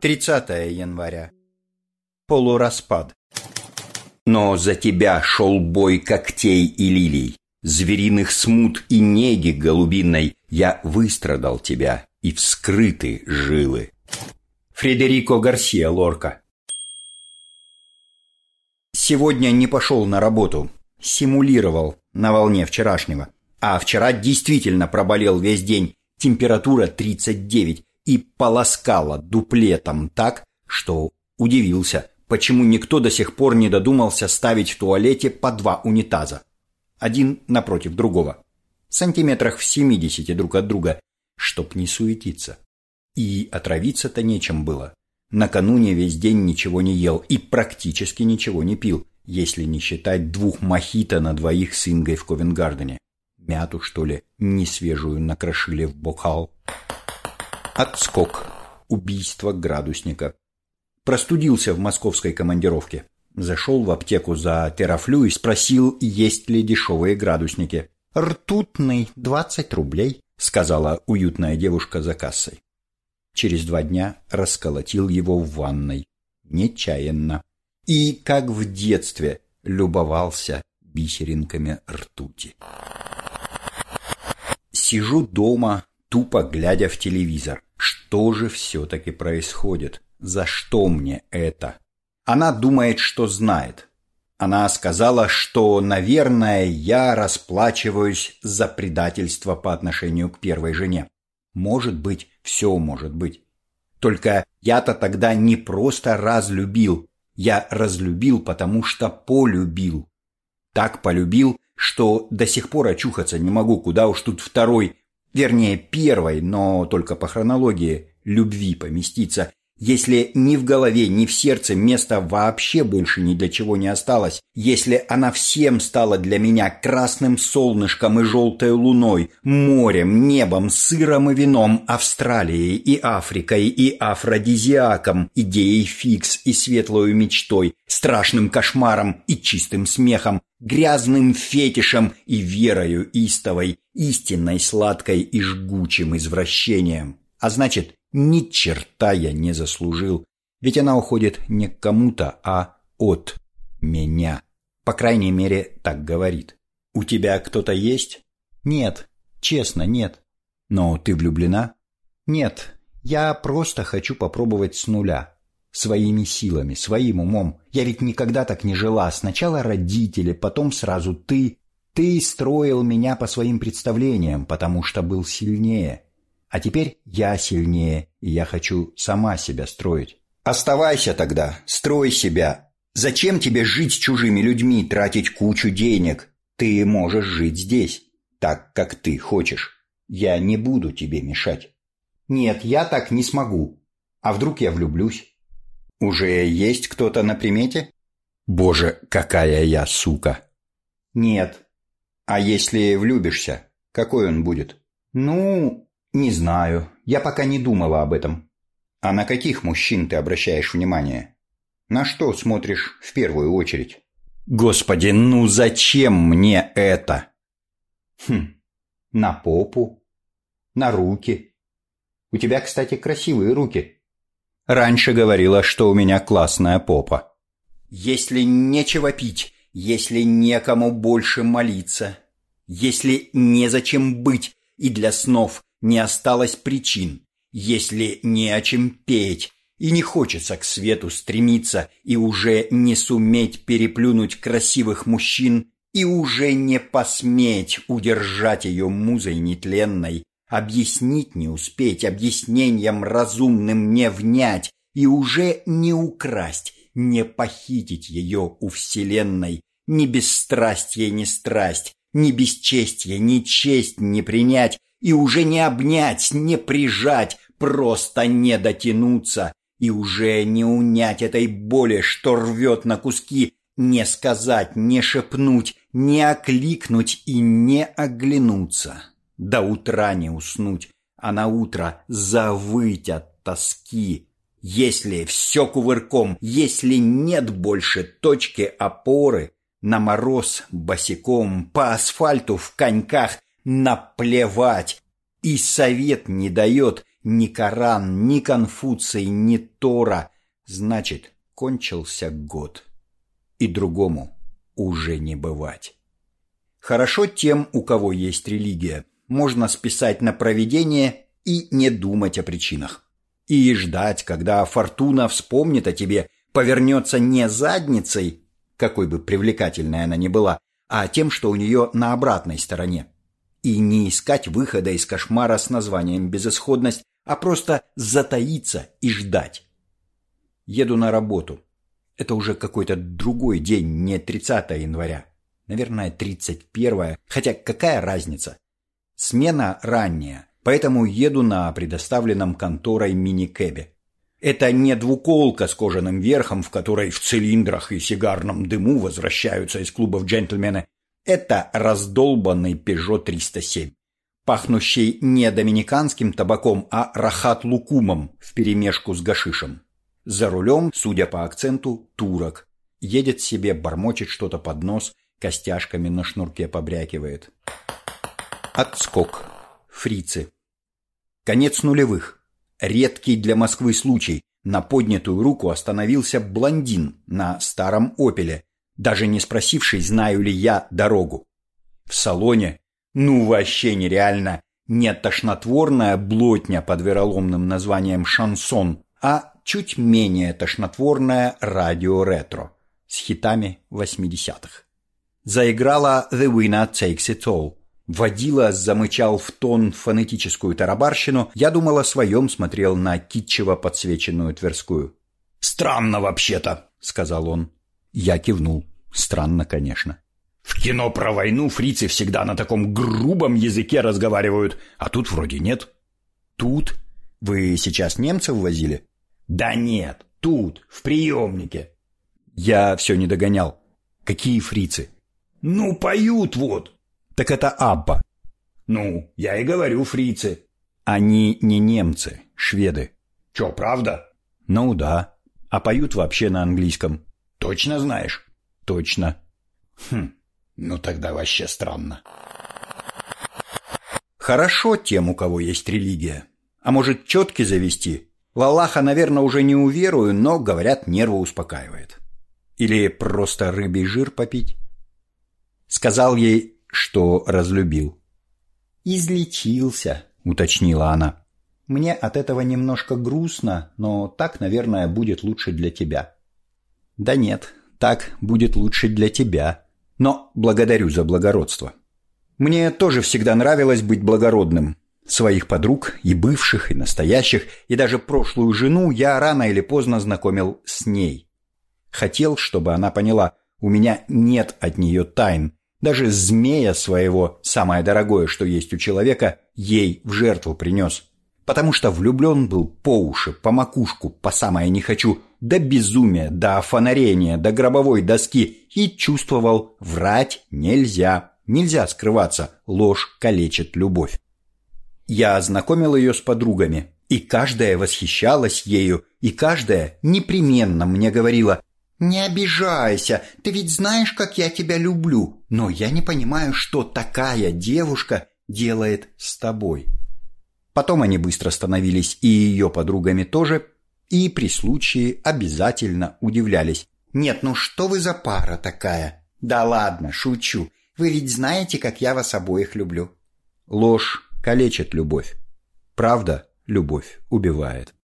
30 января. Полураспад. Но за тебя шел бой когтей и лилий, Звериных смут и неги голубиной Я выстрадал тебя, и вскрыты жилы. Фредерико Гарсия Лорка Сегодня не пошел на работу, симулировал на волне вчерашнего. А вчера действительно проболел весь день, температура 39, и полоскала дуплетом так, что удивился, почему никто до сих пор не додумался ставить в туалете по два унитаза. Один напротив другого. Сантиметрах в 70 друг от друга, чтоб не суетиться. И отравиться-то нечем было. Накануне весь день ничего не ел и практически ничего не пил, если не считать двух мохито на двоих с Ингой в Ковенгардене. Мяту, что ли, несвежую накрошили в бокал. Отскок. Убийство градусника. Простудился в московской командировке. Зашел в аптеку за терафлю и спросил, есть ли дешевые градусники. «Ртутный, двадцать рублей», — сказала уютная девушка за кассой. Через два дня расколотил его в ванной. Нечаянно. И, как в детстве, любовался бисеринками ртути. Сижу дома, тупо глядя в телевизор. Что же все-таки происходит? За что мне это? Она думает, что знает. Она сказала, что, наверное, я расплачиваюсь за предательство по отношению к первой жене. Может быть, все может быть. Только я-то тогда не просто разлюбил, я разлюбил, потому что полюбил. Так полюбил, что до сих пор очухаться не могу, куда уж тут второй, вернее первой, но только по хронологии, любви поместиться, если ни в голове, ни в сердце места вообще больше ни для чего не осталось, если она всем стала для меня красным солнышком и желтой луной, морем, небом, сыром и вином, Австралией и Африкой и афродизиаком, идеей фикс и светлой мечтой, страшным кошмаром и чистым смехом, грязным фетишем и верою истовой, истинной сладкой и жгучим извращением. А значит, ни черта я не заслужил, ведь она уходит не к кому-то, а от меня. По крайней мере, так говорит. У тебя кто-то есть? Нет, честно, нет. Но ты влюблена? Нет, я просто хочу попробовать с нуля. Своими силами, своим умом. Я ведь никогда так не жила. Сначала родители, потом сразу ты. Ты строил меня по своим представлениям, потому что был сильнее. А теперь я сильнее, и я хочу сама себя строить. Оставайся тогда, строй себя. Зачем тебе жить с чужими людьми, тратить кучу денег? Ты можешь жить здесь, так, как ты хочешь. Я не буду тебе мешать. Нет, я так не смогу. А вдруг я влюблюсь? Уже есть кто-то на примете? Боже, какая я сука! Нет. А если влюбишься, какой он будет? Ну, «Не знаю. Я пока не думала об этом». «А на каких мужчин ты обращаешь внимание? На что смотришь в первую очередь?» «Господи, ну зачем мне это?» «Хм, на попу, на руки. У тебя, кстати, красивые руки». «Раньше говорила, что у меня классная попа». «Если нечего пить, если некому больше молиться, если незачем быть и для снов, не осталось причин, если не о чем петь, и не хочется к свету стремиться, и уже не суметь переплюнуть красивых мужчин, и уже не посметь удержать ее музой нетленной, объяснить не успеть, объяснением разумным не внять, и уже не украсть, не похитить ее у вселенной, ни бесстрастие, ни страсть, ни бесчестие, ни честь не принять, и уже не обнять, не прижать, просто не дотянуться, и уже не унять этой боли, что рвет на куски, не сказать, не шепнуть, не окликнуть и не оглянуться. До утра не уснуть, а на утро завыть от тоски. Если все кувырком, если нет больше точки опоры, на мороз босиком, по асфальту в коньках, наплевать. И совет не дает, ни Коран, ни Конфуций, ни Тора. Значит, кончился год. И другому уже не бывать. Хорошо тем, у кого есть религия. Можно списать на провидение и не думать о причинах. И ждать, когда фортуна вспомнит о тебе, повернется не задницей, какой бы привлекательной она ни была, а тем, что у нее на обратной стороне. И не искать выхода из кошмара с названием «безысходность», а просто затаиться и ждать. Еду на работу. Это уже какой-то другой день, не 30 января. Наверное, 31, хотя какая разница? Смена ранняя, поэтому еду на предоставленном конторой мини-кэбе. Это не двуколка с кожаным верхом, в которой в цилиндрах и сигарном дыму возвращаются из клубов джентльмены. Это раздолбанный Peugeot 307, пахнущий не доминиканским табаком, а рахат-лукумом вперемешку с гашишем. За рулем, судя по акценту, турок. Едет себе, бормочет что-то под нос, костяшками на шнурке побрякивает. Отскок. Фрицы. Конец нулевых. Редкий для Москвы случай. На поднятую руку остановился блондин на старом «Опеле», даже не спросивший, знаю ли я дорогу. В салоне, ну вообще нереально, не тошнотворная блотня под вероломным названием «Шансон», а чуть менее тошнотворное радио-ретро с хитами 80-х. Заиграла «The Winner Takes It All», Водила замычал в тон фонетическую тарабарщину, я думал о своем, смотрел на китчево подсвеченную Тверскую. «Странно вообще-то», — сказал он. Я кивнул. Странно, конечно. «В кино про войну фрицы всегда на таком грубом языке разговаривают, а тут вроде нет». «Тут? Вы сейчас немцев возили?» «Да нет, тут, в приемнике». Я все не догонял. «Какие фрицы?» «Ну, поют вот, так это Абба. Ну, я и говорю, фрицы. Они не немцы, шведы. Че, правда? Ну да. А поют вообще на английском. Точно знаешь? Точно. Хм, ну тогда вообще странно. Хорошо тем, у кого есть религия. А может, четки завести? В Аллаха, наверное, уже не уверую, но, говорят, нервы успокаивает. Или просто рыбий жир попить? Сказал ей, что разлюбил. «Излечился», — уточнила она. «Мне от этого немножко грустно, но так, наверное, будет лучше для тебя». «Да нет, так будет лучше для тебя. Но благодарю за благородство. Мне тоже всегда нравилось быть благородным. Своих подруг, и бывших, и настоящих, и даже прошлую жену я рано или поздно знакомил с ней. Хотел, чтобы она поняла, у меня нет от нее тайн, даже змея своего, самое дорогое, что есть у человека, ей в жертву принес. Потому что влюблен был по уши, по макушку, по самое не хочу, до безумия, до фонарения, до гробовой доски и чувствовал, врать нельзя, нельзя скрываться, ложь калечит любовь. Я знакомил ее с подругами, и каждая восхищалась ею, и каждая непременно мне говорила «Не обижайся, ты ведь знаешь, как я тебя люблю, но я не понимаю, что такая девушка делает с тобой». Потом они быстро становились и ее подругами тоже, и при случае обязательно удивлялись. «Нет, ну что вы за пара такая?» «Да ладно, шучу. Вы ведь знаете, как я вас обоих люблю». Ложь калечит любовь. Правда, любовь убивает.